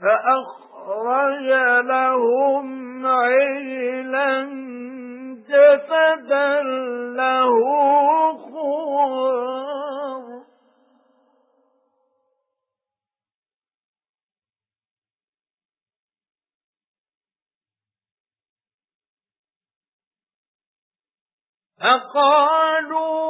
فأخرج لهم عجلا جسدا له خوار فقالوا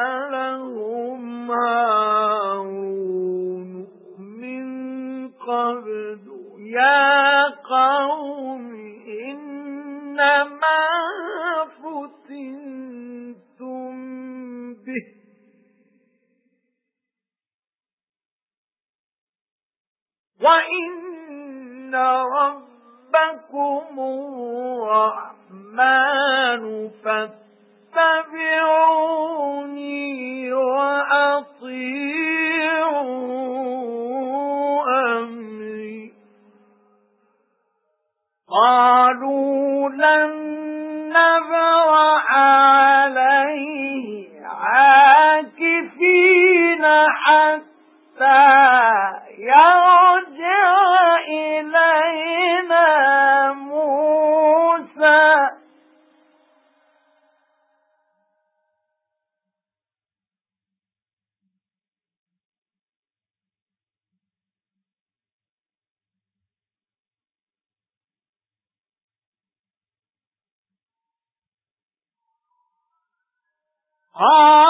قَبْلُ يَا قَوْمِ إِنَّمَا فُتِنْتُمْ بِهِ. وَإِنَّ رَبَّكُمُ الرَّحْمَنُ فَاتَّبِعُونِ اتَّبِعُونِي وَأَطِيعُوا قَالُوا لَن نَّبْرَحَ عَلَيْهِ عَاكِفِينَ حَتَّى قَالَ